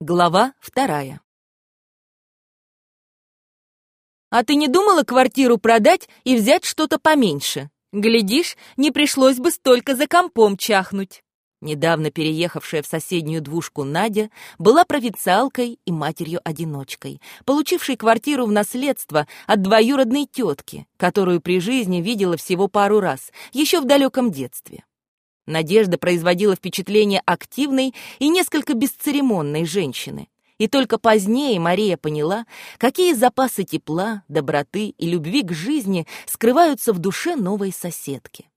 Глава вторая. «А ты не думала квартиру продать и взять что-то поменьше? Глядишь, не пришлось бы столько за компом чахнуть». Недавно переехавшая в соседнюю двушку Надя была провинциалкой и матерью-одиночкой, получившей квартиру в наследство от двоюродной тетки, которую при жизни видела всего пару раз, еще в далеком детстве. Надежда производила впечатление активной и несколько бесцеремонной женщины. И только позднее Мария поняла, какие запасы тепла, доброты и любви к жизни скрываются в душе новой соседки.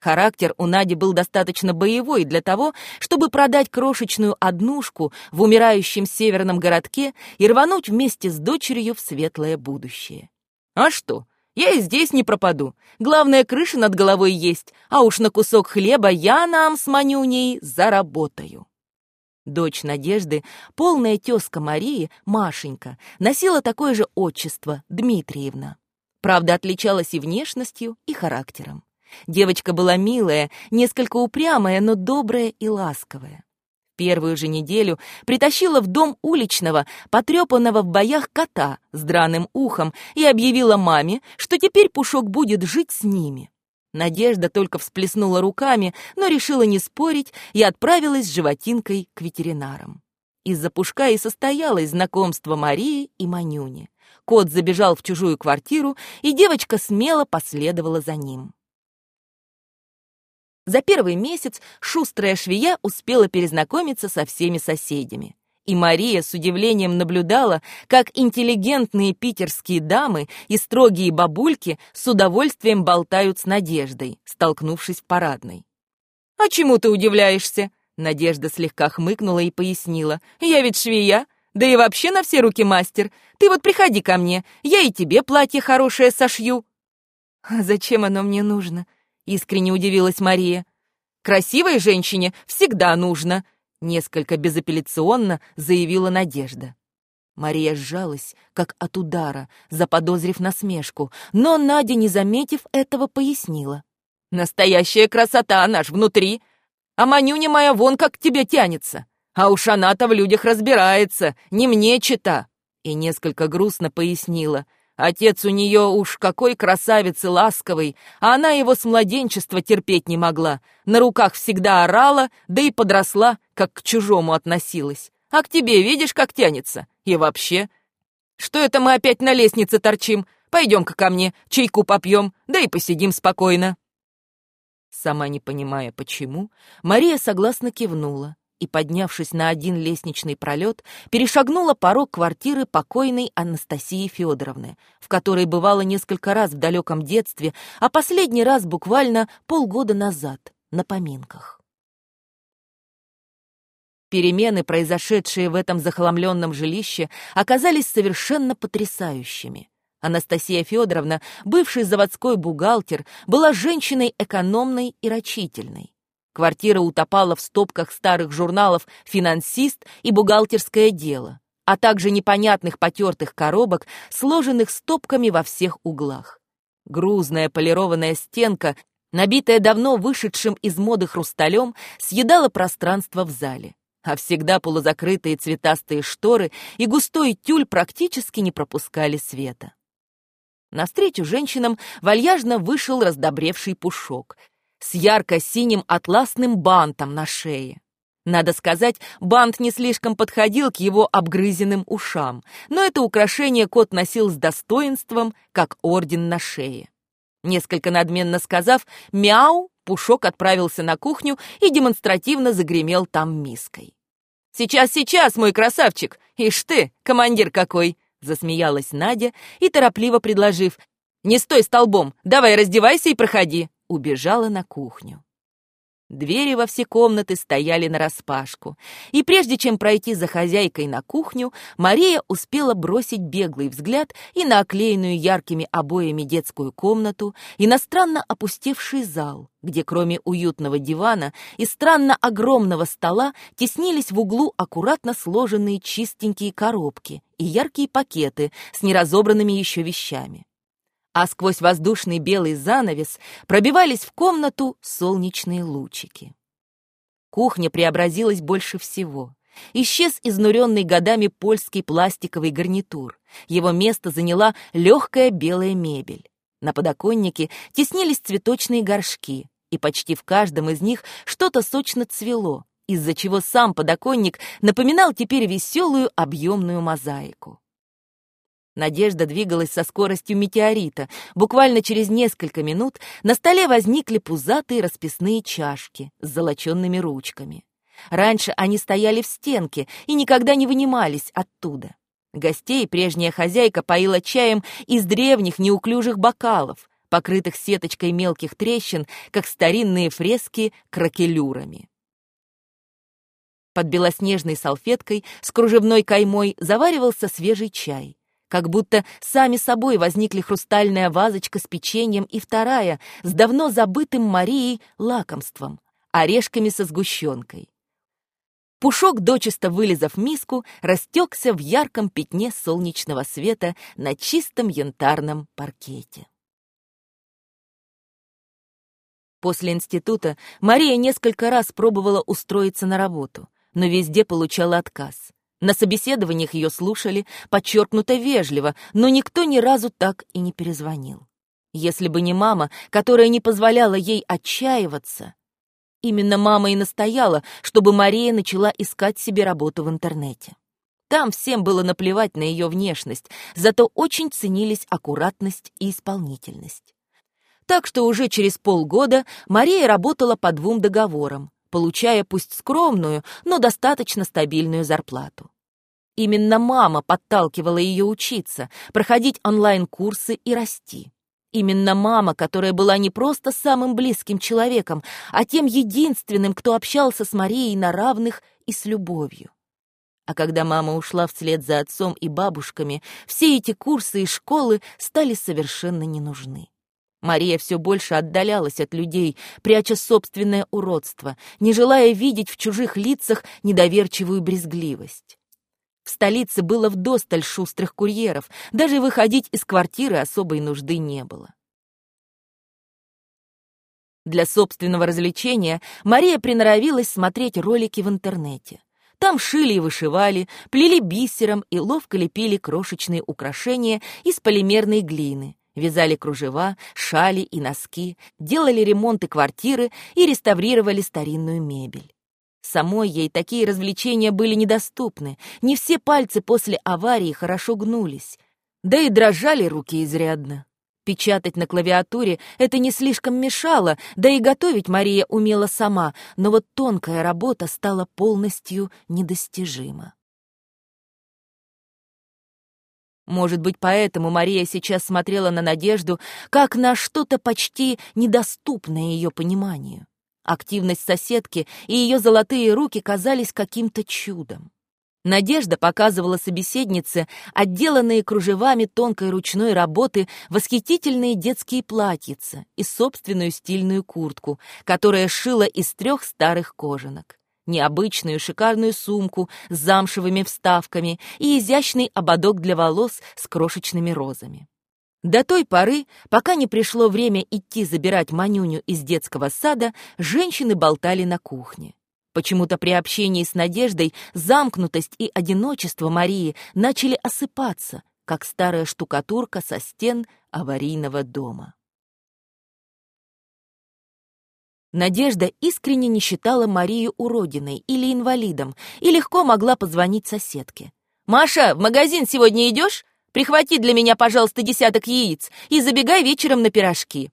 Характер у Нади был достаточно боевой для того, чтобы продать крошечную однушку в умирающем северном городке и рвануть вместе с дочерью в светлое будущее. А что, я и здесь не пропаду. Главное, крыша над головой есть, а уж на кусок хлеба я нам с Манюней заработаю. Дочь Надежды, полная тезка Марии, Машенька, носила такое же отчество, Дмитриевна. Правда, отличалась и внешностью, и характером. Девочка была милая, несколько упрямая, но добрая и ласковая первую же неделю притащила в дом уличного, потрепанного в боях кота с драным ухом и объявила маме, что теперь Пушок будет жить с ними. Надежда только всплеснула руками, но решила не спорить и отправилась с животинкой к ветеринарам. Из-за Пушка и состоялось знакомство Марии и Манюни. Кот забежал в чужую квартиру, и девочка смело последовала за ним. За первый месяц шустрая швея успела перезнакомиться со всеми соседями. И Мария с удивлением наблюдала, как интеллигентные питерские дамы и строгие бабульки с удовольствием болтают с Надеждой, столкнувшись в парадной. «А чему ты удивляешься?» Надежда слегка хмыкнула и пояснила. «Я ведь швея, да и вообще на все руки мастер. Ты вот приходи ко мне, я и тебе платье хорошее сошью». «А зачем оно мне нужно?» — искренне удивилась Мария. «Красивой женщине всегда нужно», — несколько безапелляционно заявила Надежда. Мария сжалась, как от удара, заподозрив насмешку, но Надя, не заметив этого, пояснила. «Настоящая красота наш внутри, а Манюня моя вон как к тебе тянется, а уж она-то в людях разбирается, не мне чита». И несколько грустно пояснила — Отец у нее уж какой красавец и ласковый, а она его с младенчества терпеть не могла. На руках всегда орала, да и подросла, как к чужому относилась. А к тебе видишь, как тянется? И вообще... Что это мы опять на лестнице торчим? Пойдем-ка ко мне, чайку попьем, да и посидим спокойно. Сама не понимая, почему, Мария согласно кивнула и, поднявшись на один лестничный пролет, перешагнула порог квартиры покойной Анастасии Федоровны, в которой бывала несколько раз в далеком детстве, а последний раз буквально полгода назад, на поминках. Перемены, произошедшие в этом захламленном жилище, оказались совершенно потрясающими. Анастасия Федоровна, бывший заводской бухгалтер, была женщиной экономной и рачительной. Квартира утопала в стопках старых журналов «Финансист» и «Бухгалтерское дело», а также непонятных потертых коробок, сложенных стопками во всех углах. Грузная полированная стенка, набитая давно вышедшим из моды хрусталем, съедала пространство в зале а всегда полузакрытые цветастые шторы и густой тюль практически не пропускали света. Навстречу женщинам вальяжно вышел раздобревший пушок, с ярко-синим атласным бантом на шее. Надо сказать, бант не слишком подходил к его обгрызенным ушам, но это украшение кот носил с достоинством, как орден на шее. Несколько надменно сказав «мяу», Пушок отправился на кухню и демонстративно загремел там миской. «Сейчас, сейчас, мой красавчик! Ишь ты, командир какой!» Засмеялась Надя и, торопливо предложив «Не стой столбом, давай раздевайся и проходи!» Убежала на кухню. Двери во все комнаты стояли нараспашку, и прежде чем пройти за хозяйкой на кухню, Мария успела бросить беглый взгляд и на оклеенную яркими обоями детскую комнату, и на странно опустевший зал, где кроме уютного дивана и странно огромного стола теснились в углу аккуратно сложенные чистенькие коробки и яркие пакеты с неразобранными еще вещами а сквозь воздушный белый занавес пробивались в комнату солнечные лучики. Кухня преобразилась больше всего. Исчез изнуренный годами польский пластиковый гарнитур. Его место заняла легкая белая мебель. На подоконнике теснились цветочные горшки, и почти в каждом из них что-то сочно цвело, из-за чего сам подоконник напоминал теперь веселую объемную мозаику. Надежда двигалась со скоростью метеорита. Буквально через несколько минут на столе возникли пузатые расписные чашки с золоченными ручками. Раньше они стояли в стенке и никогда не вынимались оттуда. Гостей прежняя хозяйка поила чаем из древних неуклюжих бокалов, покрытых сеточкой мелких трещин, как старинные фрески кракелюрами. Под белоснежной салфеткой с кружевной каймой заваривался свежий чай. Как будто сами собой возникли хрустальная вазочка с печеньем и вторая с давно забытым Марией лакомством — орешками со сгущенкой. Пушок, дочисто вылезав миску, растекся в ярком пятне солнечного света на чистом янтарном паркете. После института Мария несколько раз пробовала устроиться на работу но везде получала отказ. На собеседованиях ее слушали, подчеркнуто вежливо, но никто ни разу так и не перезвонил. Если бы не мама, которая не позволяла ей отчаиваться, именно мама и настояла, чтобы Мария начала искать себе работу в интернете. Там всем было наплевать на ее внешность, зато очень ценились аккуратность и исполнительность. Так что уже через полгода Мария работала по двум договорам, получая пусть скромную, но достаточно стабильную зарплату. Именно мама подталкивала ее учиться, проходить онлайн-курсы и расти. Именно мама, которая была не просто самым близким человеком, а тем единственным, кто общался с Марией на равных и с любовью. А когда мама ушла вслед за отцом и бабушками, все эти курсы и школы стали совершенно не нужны. Мария все больше отдалялась от людей, пряча собственное уродство, не желая видеть в чужих лицах недоверчивую брезгливость. В столице было вдосталь шустрых курьеров, даже выходить из квартиры особой нужды не было. Для собственного развлечения Мария приноровилась смотреть ролики в интернете. Там шили и вышивали, плели бисером и ловко лепили крошечные украшения из полимерной глины, Вязали кружева, шали и носки, делали ремонты квартиры и реставрировали старинную мебель. Самой ей такие развлечения были недоступны, не все пальцы после аварии хорошо гнулись, да и дрожали руки изрядно. Печатать на клавиатуре это не слишком мешало, да и готовить Мария умела сама, но вот тонкая работа стала полностью недостижима. Может быть, поэтому Мария сейчас смотрела на Надежду как на что-то почти недоступное ее пониманию. Активность соседки и ее золотые руки казались каким-то чудом. Надежда показывала собеседнице отделанные кружевами тонкой ручной работы восхитительные детские платьица и собственную стильную куртку, которая шила из трех старых кожанок необычную шикарную сумку с замшевыми вставками и изящный ободок для волос с крошечными розами. До той поры, пока не пришло время идти забирать Манюню из детского сада, женщины болтали на кухне. Почему-то при общении с Надеждой замкнутость и одиночество Марии начали осыпаться, как старая штукатурка со стен аварийного дома. Надежда искренне не считала Марию уродиной или инвалидом и легко могла позвонить соседке. «Маша, в магазин сегодня идешь? Прихвати для меня, пожалуйста, десяток яиц и забегай вечером на пирожки».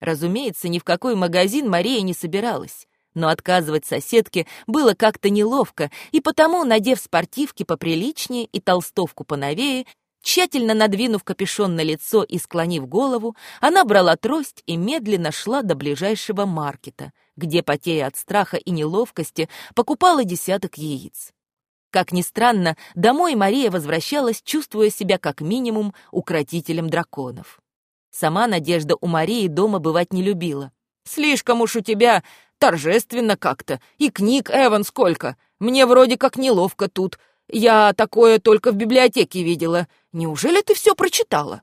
Разумеется, ни в какой магазин Мария не собиралась, но отказывать соседке было как-то неловко, и потому, надев спортивки поприличнее и толстовку поновее, Тщательно надвинув капюшон на лицо и склонив голову, она брала трость и медленно шла до ближайшего маркета, где, потея от страха и неловкости, покупала десяток яиц. Как ни странно, домой Мария возвращалась, чувствуя себя как минимум укротителем драконов. Сама Надежда у Марии дома бывать не любила. «Слишком уж у тебя торжественно как-то, и книг, Эван, сколько! Мне вроде как неловко тут. Я такое только в библиотеке видела. Неужели ты все прочитала?»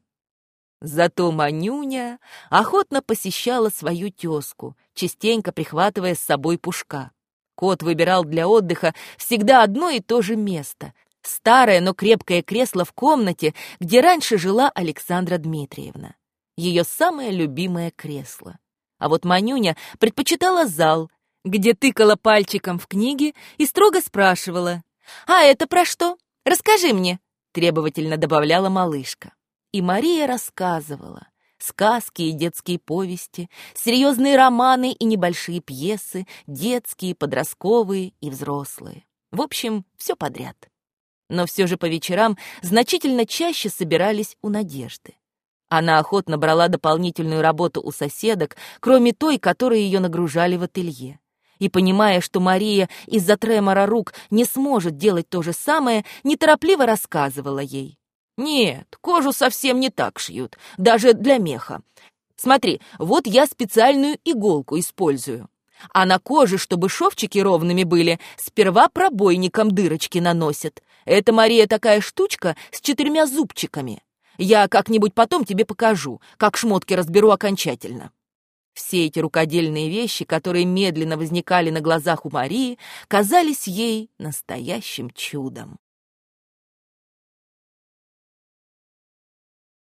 Зато Манюня охотно посещала свою тезку, частенько прихватывая с собой пушка. Кот выбирал для отдыха всегда одно и то же место — старое, но крепкое кресло в комнате, где раньше жила Александра Дмитриевна. Ее самое любимое кресло. А вот Манюня предпочитала зал, где тыкала пальчиком в книги и строго спрашивала. «А это про что? Расскажи мне!» — требовательно добавляла малышка. И Мария рассказывала сказки и детские повести, серьезные романы и небольшие пьесы, детские, подростковые и взрослые. В общем, все подряд. Но все же по вечерам значительно чаще собирались у Надежды. Она охотно брала дополнительную работу у соседок, кроме той, которой ее нагружали в ателье. И, понимая, что Мария из-за тремора рук не сможет делать то же самое, неторопливо рассказывала ей. Нет, кожу совсем не так шьют, даже для меха. Смотри, вот я специальную иголку использую. А на коже, чтобы шовчики ровными были, сперва пробойником дырочки наносят. Это, Мария, такая штучка с четырьмя зубчиками. Я как-нибудь потом тебе покажу, как шмотки разберу окончательно. Все эти рукодельные вещи, которые медленно возникали на глазах у Марии, казались ей настоящим чудом.